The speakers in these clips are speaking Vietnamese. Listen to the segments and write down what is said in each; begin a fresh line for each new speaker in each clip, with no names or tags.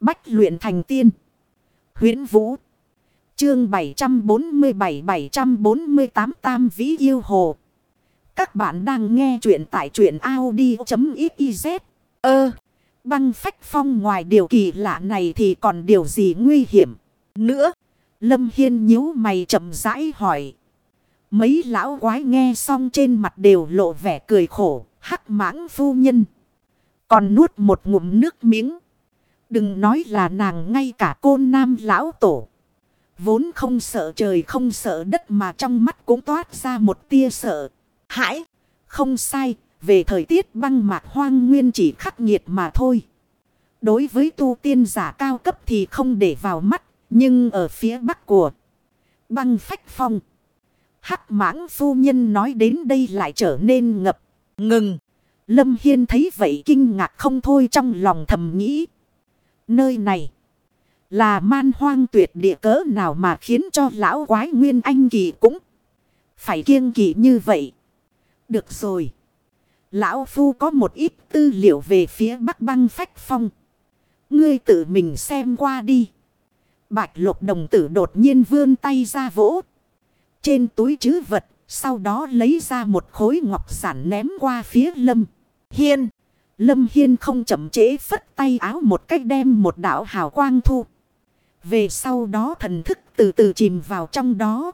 Bách luyện thành tiên. huyễn Vũ. Chương 747-748 Tam Vĩ Yêu Hồ. Các bạn đang nghe truyện tại truyện Audi.xyz. Ơ. băng phách phong ngoài điều kỳ lạ này thì còn điều gì nguy hiểm nữa. Lâm Hiên nhíu mày chậm rãi hỏi. Mấy lão quái nghe xong trên mặt đều lộ vẻ cười khổ. Hắc mãng phu nhân. Còn nuốt một ngụm nước miếng. Đừng nói là nàng ngay cả côn nam lão tổ. Vốn không sợ trời không sợ đất mà trong mắt cũng toát ra một tia sợ. Hãi! Không sai, về thời tiết băng mạc hoang nguyên chỉ khắc nghiệt mà thôi. Đối với tu tiên giả cao cấp thì không để vào mắt, nhưng ở phía bắc của băng phách phong. Hắc mãng phu nhân nói đến đây lại trở nên ngập, ngừng. Lâm Hiên thấy vậy kinh ngạc không thôi trong lòng thầm nghĩ. Nơi này là man hoang tuyệt địa cỡ nào mà khiến cho lão quái nguyên anh kỳ cũng phải kiêng kỳ như vậy. Được rồi. Lão Phu có một ít tư liệu về phía bắc băng phách phong. Ngươi tự mình xem qua đi. Bạch lục đồng tử đột nhiên vươn tay ra vỗ. Trên túi chứ vật. Sau đó lấy ra một khối ngọc sản ném qua phía lâm. Hiên. Lâm Hiên không chậm chế phất tay áo một cách đem một đạo hào quang thu. Về sau đó thần thức từ từ chìm vào trong đó.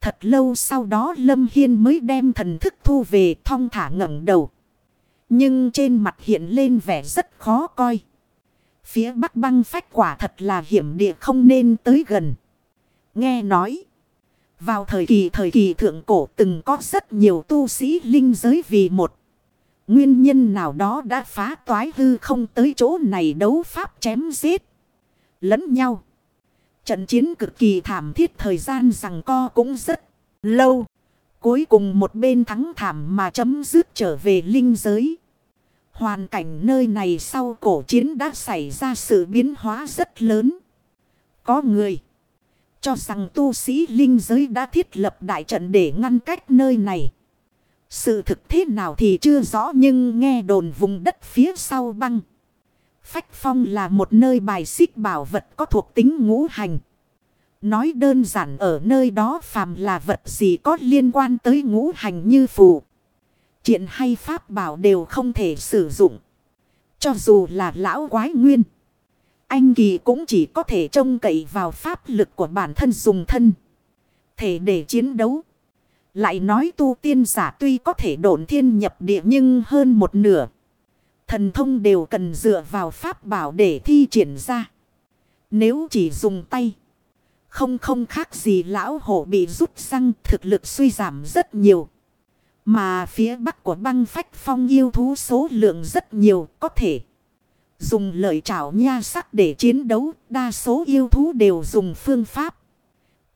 Thật lâu sau đó Lâm Hiên mới đem thần thức thu về thong thả ngẩng đầu. Nhưng trên mặt hiện lên vẻ rất khó coi. Phía bắc băng phách quả thật là hiểm địa không nên tới gần. Nghe nói. Vào thời kỳ thời kỳ thượng cổ từng có rất nhiều tu sĩ linh giới vì một. Nguyên nhân nào đó đã phá toái hư không tới chỗ này đấu pháp chém giết. Lẫn nhau. Trận chiến cực kỳ thảm thiết thời gian rằng co cũng rất lâu. Cuối cùng một bên thắng thảm mà chấm dứt trở về linh giới. Hoàn cảnh nơi này sau cổ chiến đã xảy ra sự biến hóa rất lớn. Có người cho rằng tu sĩ linh giới đã thiết lập đại trận để ngăn cách nơi này. Sự thực thế nào thì chưa rõ nhưng nghe đồn vùng đất phía sau băng. Phách phong là một nơi bài xích bảo vật có thuộc tính ngũ hành. Nói đơn giản ở nơi đó phàm là vật gì có liên quan tới ngũ hành như phù. Chuyện hay pháp bảo đều không thể sử dụng. Cho dù là lão quái nguyên. Anh kỳ cũng chỉ có thể trông cậy vào pháp lực của bản thân dùng thân. Thể để chiến đấu. Lại nói tu tiên giả tuy có thể độn thiên nhập địa nhưng hơn một nửa. Thần thông đều cần dựa vào pháp bảo để thi triển ra. Nếu chỉ dùng tay. Không không khác gì lão hổ bị rút răng, thực lực suy giảm rất nhiều. Mà phía bắc của băng phách phong yêu thú số lượng rất nhiều, có thể. Dùng lợi trảo nha sắc để chiến đấu. Đa số yêu thú đều dùng phương pháp.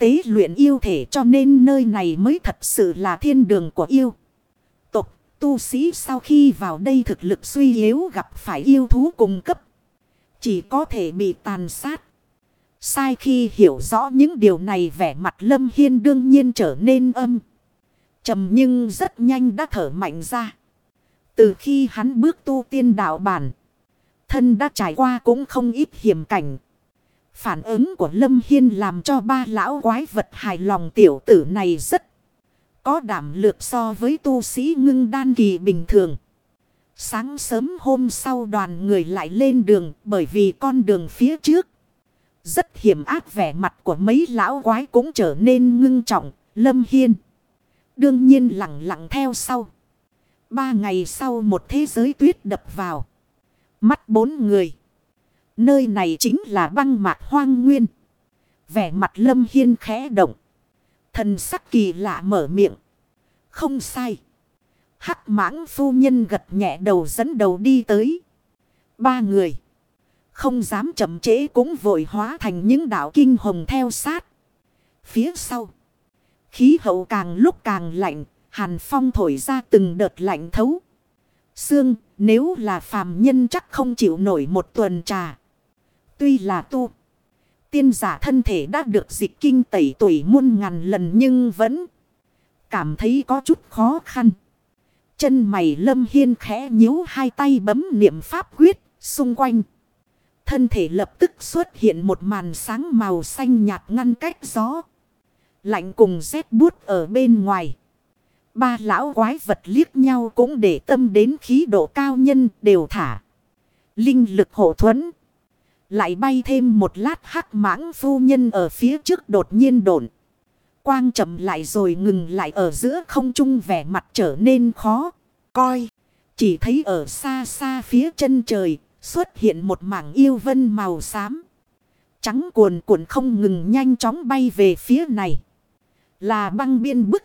Tế luyện yêu thể cho nên nơi này mới thật sự là thiên đường của yêu. Tục, tu sĩ sau khi vào đây thực lực suy yếu gặp phải yêu thú cùng cấp. Chỉ có thể bị tàn sát. Sai khi hiểu rõ những điều này vẻ mặt Lâm Hiên đương nhiên trở nên âm. trầm nhưng rất nhanh đã thở mạnh ra. Từ khi hắn bước tu tiên đạo bản. Thân đã trải qua cũng không ít hiểm cảnh. Phản ứng của Lâm Hiên làm cho ba lão quái vật hài lòng tiểu tử này rất có đảm lược so với tu sĩ ngưng đan kỳ bình thường. Sáng sớm hôm sau đoàn người lại lên đường bởi vì con đường phía trước. Rất hiểm ác vẻ mặt của mấy lão quái cũng trở nên ngưng trọng, lâm hiên. Đương nhiên lặng lặng theo sau. Ba ngày sau một thế giới tuyết đập vào. Mắt bốn người. Nơi này chính là băng mạc hoang nguyên. Vẻ mặt lâm hiên khẽ động. Thần sắc kỳ lạ mở miệng. Không sai. Hắc mãng phu nhân gật nhẹ đầu dẫn đầu đi tới. Ba người. Không dám chậm trễ cũng vội hóa thành những đạo kinh hồng theo sát. Phía sau. Khí hậu càng lúc càng lạnh. Hàn phong thổi ra từng đợt lạnh thấu. Xương nếu là phàm nhân chắc không chịu nổi một tuần trà. Tuy là tu. Tiên giả thân thể đã được dịch kinh tẩy tuổi muôn ngàn lần nhưng vẫn cảm thấy có chút khó khăn. Chân mày lâm hiên khẽ nhíu hai tay bấm niệm pháp quyết xung quanh. thân thể lập tức xuất hiện một màn sáng màu xanh nhạt ngăn cách gió. Lạnh cùng rét bút ở bên ngoài. Ba lão quái vật liếc nhau cũng để tâm đến khí độ cao nhân đều thả. Linh lực hộ thuẫn. Lại bay thêm một lát hắc mãng phu nhân ở phía trước đột nhiên đổn. Quang chậm lại rồi ngừng lại ở giữa không trung vẻ mặt trở nên khó. Coi. Chỉ thấy ở xa xa phía chân trời, xuất hiện một mảng yêu vân màu xám. Trắng cuồn cuộn không ngừng nhanh chóng bay về phía này. Là băng biên bức.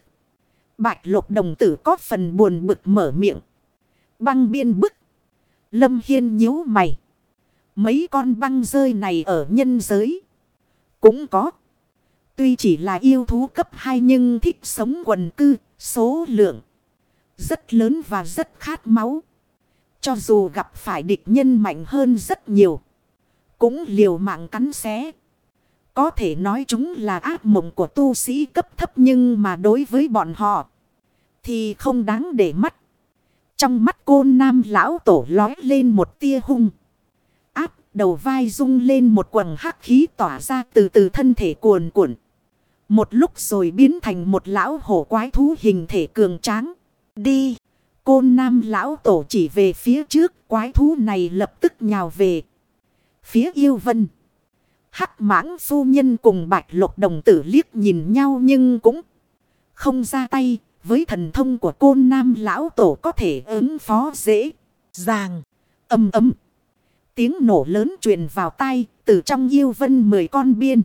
Bạch lục đồng tử có phần buồn bực mở miệng. Băng biên bức. Lâm Hiên nhíu mày. Mấy con băng rơi này ở nhân giới. Cũng có. Tuy chỉ là yêu thú cấp 2 nhưng thích sống quần cư, số lượng rất lớn và rất khát máu. Cho dù gặp phải địch nhân mạnh hơn rất nhiều. Cũng liều mạng cắn xé. Có thể nói chúng là ác mộng của tu sĩ cấp thấp nhưng mà đối với bọn họ thì không đáng để mắt. Trong mắt côn nam lão tổ lói lên một tia hung. Đầu vai rung lên một quầng hắc khí tỏa ra từ từ thân thể cuồn cuộn. Một lúc rồi biến thành một lão hổ quái thú hình thể cường tráng. Đi! Côn nam lão tổ chỉ về phía trước quái thú này lập tức nhào về. Phía yêu vân. Hắc mãng phu nhân cùng bạch lục đồng tử liếc nhìn nhau nhưng cũng không ra tay. Với thần thông của côn nam lão tổ có thể ứng phó dễ, dàng, âm ấm. Tiếng nổ lớn truyền vào tai từ trong yêu vân mười con biên.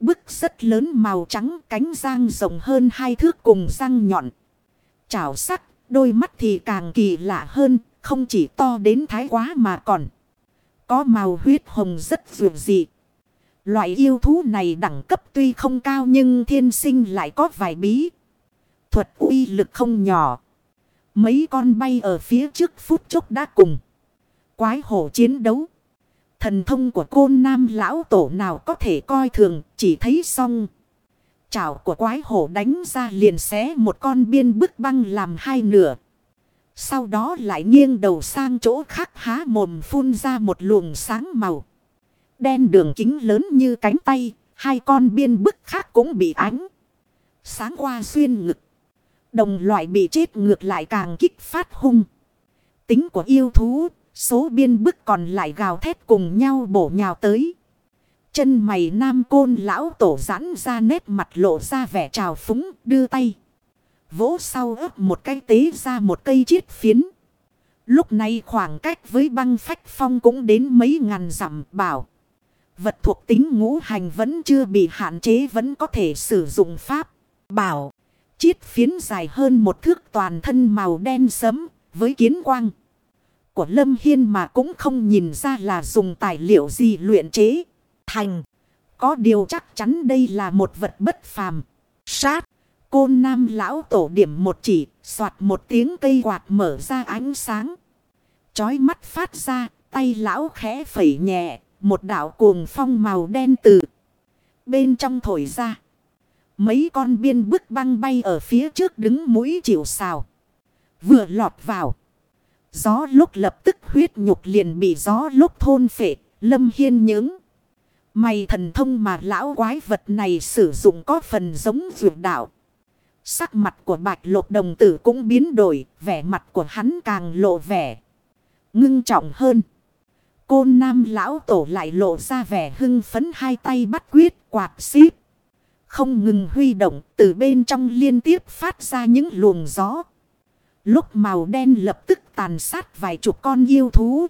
Bức rất lớn màu trắng cánh giang rộng hơn hai thước cùng răng nhọn. Chảo sắc, đôi mắt thì càng kỳ lạ hơn, không chỉ to đến thái quá mà còn. Có màu huyết hồng rất vượt dị. Loại yêu thú này đẳng cấp tuy không cao nhưng thiên sinh lại có vài bí. Thuật uy lực không nhỏ. Mấy con bay ở phía trước phút chốc đã cùng. Quái hổ chiến đấu. Thần thông của côn nam lão tổ nào có thể coi thường chỉ thấy xong. Chảo của quái hổ đánh ra liền xé một con biên bức băng làm hai nửa. Sau đó lại nghiêng đầu sang chỗ khác há mồm phun ra một luồng sáng màu. Đen đường kính lớn như cánh tay, hai con biên bức khác cũng bị ánh. Sáng qua xuyên ngực. Đồng loại bị chết ngược lại càng kích phát hung. Tính của yêu thú, số biên bức còn lại gào thét cùng nhau bổ nhào tới. Chân mày nam côn lão tổ giãn ra nét mặt lộ ra vẻ trào phúng, đưa tay. Vỗ sau ấp một cái tế ra một cây chiết phiến. Lúc này khoảng cách với băng phách phong cũng đến mấy ngàn dặm bảo. Vật thuộc tính ngũ hành vẫn chưa bị hạn chế, vẫn có thể sử dụng pháp. Bảo. Chiết phiến dài hơn một thước toàn thân màu đen sấm với kiến quang. Của Lâm Hiên mà cũng không nhìn ra là dùng tài liệu gì luyện chế. Thành. Có điều chắc chắn đây là một vật bất phàm. Sát. Côn nam lão tổ điểm một chỉ. soạt một tiếng cây quạt mở ra ánh sáng. Chói mắt phát ra. Tay lão khẽ phẩy nhẹ. Một đảo cuồng phong màu đen từ. Bên trong thổi ra. Mấy con biên bức băng bay ở phía trước đứng mũi chịu xào. Vừa lọt vào. Gió lúc lập tức huyết nhục liền bị gió lúc thôn phệ. Lâm Hiên những. Mày thần thông mà lão quái vật này sử dụng có phần giống vượt đạo. Sắc mặt của bạch lục đồng tử cũng biến đổi. Vẻ mặt của hắn càng lộ vẻ. Ngưng trọng hơn. Côn nam lão tổ lại lộ ra vẻ hưng phấn hai tay bắt quyết, quạt xíp. Không ngừng huy động, từ bên trong liên tiếp phát ra những luồng gió. Lúc màu đen lập tức tàn sát vài chục con yêu thú.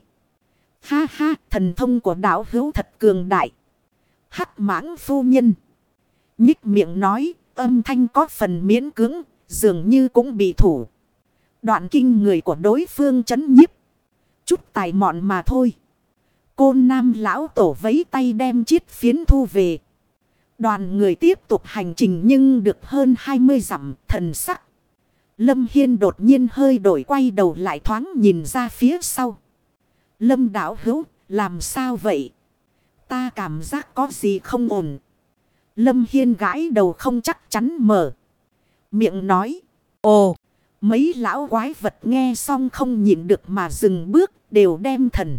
Ha ha, thần thông của đảo hữu thật cường đại. Hắc mãng phu nhân. Nhích miệng nói, âm thanh có phần miễn cứng dường như cũng bị thủ. Đoạn kinh người của đối phương chấn nhiếp. Chút tài mọn mà thôi. Côn nam lão tổ vấy tay đem chiếc phiến thu về. Đoàn người tiếp tục hành trình nhưng được hơn 20 dặm, thần sắc. Lâm Hiên đột nhiên hơi đổi quay đầu lại thoáng nhìn ra phía sau. Lâm đảo hữu, làm sao vậy? Ta cảm giác có gì không ổn. Lâm Hiên gãi đầu không chắc chắn mở. Miệng nói. Ồ, mấy lão quái vật nghe xong không nhịn được mà dừng bước đều đem thần.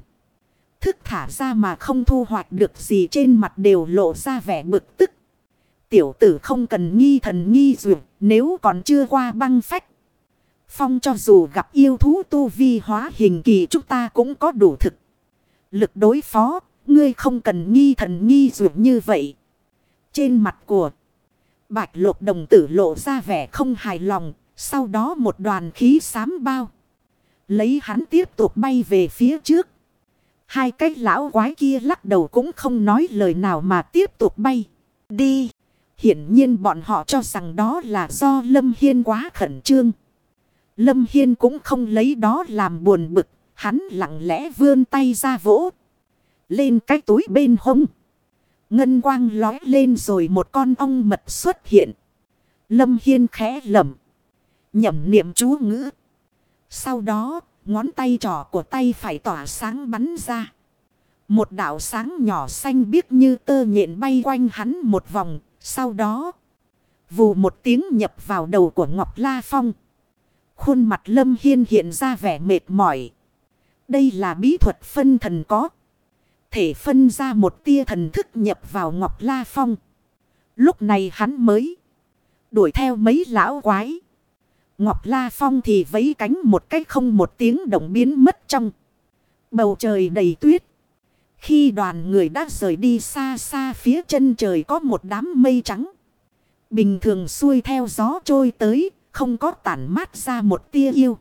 Thức thả ra mà không thu hoạch được gì trên mặt đều lộ ra vẻ bực tức. Tiểu tử không cần nghi thần nghi dụ nếu còn chưa qua băng phách. Phong cho dù gặp yêu thú tu vi hóa hình kỳ chúng ta cũng có đủ thực. Lực đối phó, ngươi không cần nghi thần nghi dụ như vậy. Trên mặt của bạch lục đồng tử lộ ra vẻ không hài lòng, sau đó một đoàn khí xám bao. Lấy hắn tiếp tục bay về phía trước. Hai cái lão quái kia lắc đầu cũng không nói lời nào mà tiếp tục bay. Đi. Hiển nhiên bọn họ cho rằng đó là do Lâm Hiên quá khẩn trương. Lâm Hiên cũng không lấy đó làm buồn bực. Hắn lặng lẽ vươn tay ra vỗ. Lên cái túi bên hông. Ngân quang lói lên rồi một con ong mật xuất hiện. Lâm Hiên khẽ lẩm. Nhẩm niệm chú ngữ. Sau đó, ngón tay trỏ của tay phải tỏa sáng bắn ra. Một đạo sáng nhỏ xanh biếc như tơ nhện bay quanh hắn một vòng. Sau đó, vù một tiếng nhập vào đầu của Ngọc La Phong. Khuôn mặt Lâm Hiên hiện ra vẻ mệt mỏi. Đây là bí thuật phân thần có. Thể phân ra một tia thần thức nhập vào Ngọc La Phong. Lúc này hắn mới đuổi theo mấy lão quái. Ngọc La Phong thì vấy cánh một cách không một tiếng động biến mất trong. Bầu trời đầy tuyết. Khi đoàn người đã rời đi xa xa phía chân trời có một đám mây trắng. Bình thường xuôi theo gió trôi tới, không có tản mát ra một tia yêu.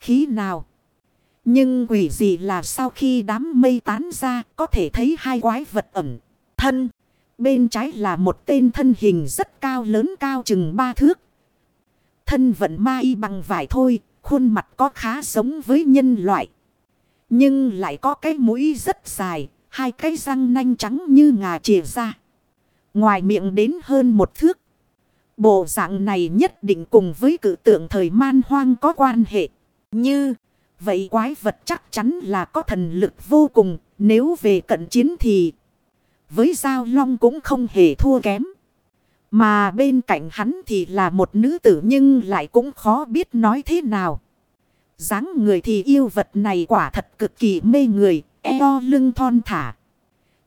Khí nào? Nhưng quỷ gì là sau khi đám mây tán ra có thể thấy hai quái vật ẩm thân. Bên trái là một tên thân hình rất cao lớn cao chừng ba thước. Thân vận ma y bằng vải thôi, khuôn mặt có khá giống với nhân loại. Nhưng lại có cái mũi rất dài, hai cái răng nanh trắng như ngà chìa ra. Ngoài miệng đến hơn một thước. Bộ dạng này nhất định cùng với cử tượng thời man hoang có quan hệ. Như vậy quái vật chắc chắn là có thần lực vô cùng. Nếu về cận chiến thì với Giao Long cũng không hề thua kém. Mà bên cạnh hắn thì là một nữ tử nhưng lại cũng khó biết nói thế nào dáng người thì yêu vật này quả thật cực kỳ mê người, eo lưng thon thả.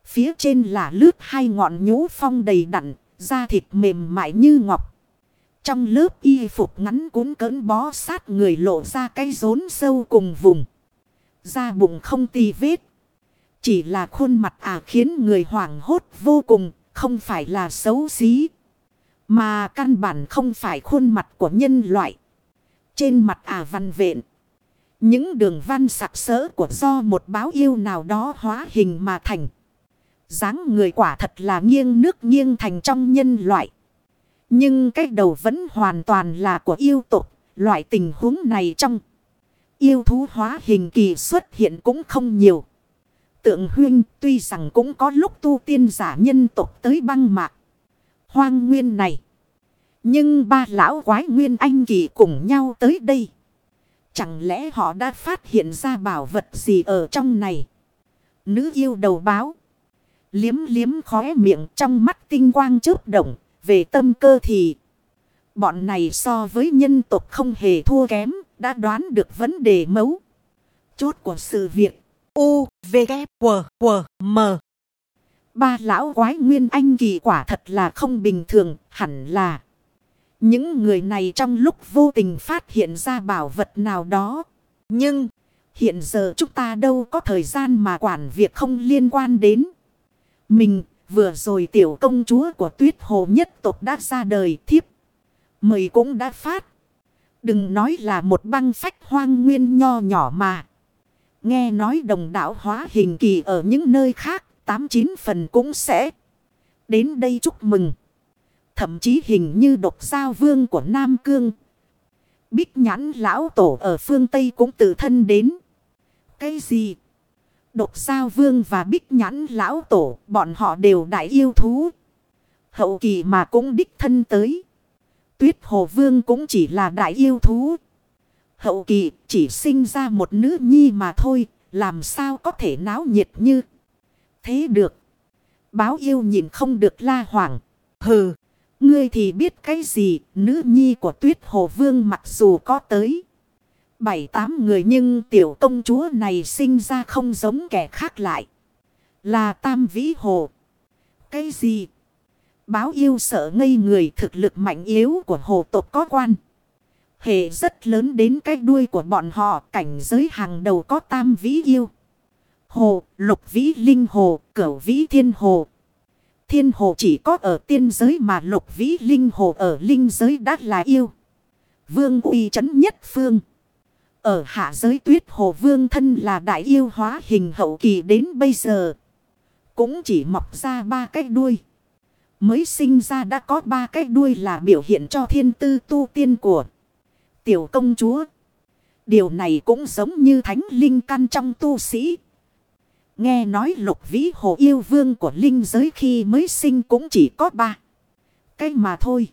Phía trên là lướt hai ngọn nhũ phong đầy đặn, da thịt mềm mại như ngọc. Trong lớp y phục ngắn cuốn cỡn bó sát người lộ ra cái rốn sâu cùng vùng. Da bụng không tì vết. Chỉ là khuôn mặt à khiến người hoảng hốt vô cùng, không phải là xấu xí. Mà căn bản không phải khuôn mặt của nhân loại. Trên mặt à văn vện Những đường văn sặc sỡ của do một báo yêu nào đó hóa hình mà thành dáng người quả thật là nghiêng nước nghiêng thành trong nhân loại. Nhưng cái đầu vẫn hoàn toàn là của yêu tục. Loại tình huống này trong yêu thú hóa hình kỳ xuất hiện cũng không nhiều. Tượng huyên tuy rằng cũng có lúc tu tiên giả nhân tục tới băng mạc. Hoang nguyên này. Nhưng ba lão quái nguyên anh kỳ cùng nhau tới đây. Chẳng lẽ họ đã phát hiện ra bảo vật gì ở trong này? Nữ yêu đầu báo. Liếm liếm khóe miệng trong mắt tinh quang chớp động. Về tâm cơ thì. Bọn này so với nhân tộc không hề thua kém. Đã đoán được vấn đề mấu. Chốt của sự việc. U, V, K, W, W, M. Ba lão quái nguyên anh kỳ quả thật là không bình thường. Hẳn là. Những người này trong lúc vô tình phát hiện ra bảo vật nào đó. Nhưng hiện giờ chúng ta đâu có thời gian mà quản việc không liên quan đến. Mình vừa rồi tiểu công chúa của tuyết hồ nhất tộc đã ra đời thiếp. Mời cũng đã phát. Đừng nói là một băng phách hoang nguyên nho nhỏ mà. Nghe nói đồng đảo hóa hình kỳ ở những nơi khác, tám chín phần cũng sẽ đến đây chúc mừng. Thậm chí hình như độc giao vương của Nam Cương. Bích nhãn lão tổ ở phương Tây cũng tự thân đến. Cái gì? Độc giao vương và bích nhãn lão tổ bọn họ đều đại yêu thú. Hậu kỳ mà cũng đích thân tới. Tuyết hồ vương cũng chỉ là đại yêu thú. Hậu kỳ chỉ sinh ra một nữ nhi mà thôi. Làm sao có thể náo nhiệt như thế được. Báo yêu nhìn không được la hoảng. Hừ. Ngươi thì biết cái gì, nữ nhi của tuyết hồ vương mặc dù có tới. Bảy tám người nhưng tiểu công chúa này sinh ra không giống kẻ khác lại. Là tam vĩ hồ. Cái gì? Báo yêu sợ ngây người thực lực mạnh yếu của hồ tộc có quan. Hệ rất lớn đến cái đuôi của bọn họ cảnh giới hàng đầu có tam vĩ yêu. Hồ, lục vĩ linh hồ, cửu vĩ thiên hồ. Thiên hồ chỉ có ở tiên giới mà lục vĩ linh hồ ở linh giới đã là yêu. Vương uy chấn nhất phương. Ở hạ giới tuyết hồ vương thân là đại yêu hóa hình hậu kỳ đến bây giờ. Cũng chỉ mọc ra ba cái đuôi. Mới sinh ra đã có ba cái đuôi là biểu hiện cho thiên tư tu tiên của tiểu công chúa. Điều này cũng giống như thánh linh căn trong tu sĩ. Nghe nói lục vĩ hồ yêu vương của linh giới khi mới sinh cũng chỉ có ba. Cái mà thôi.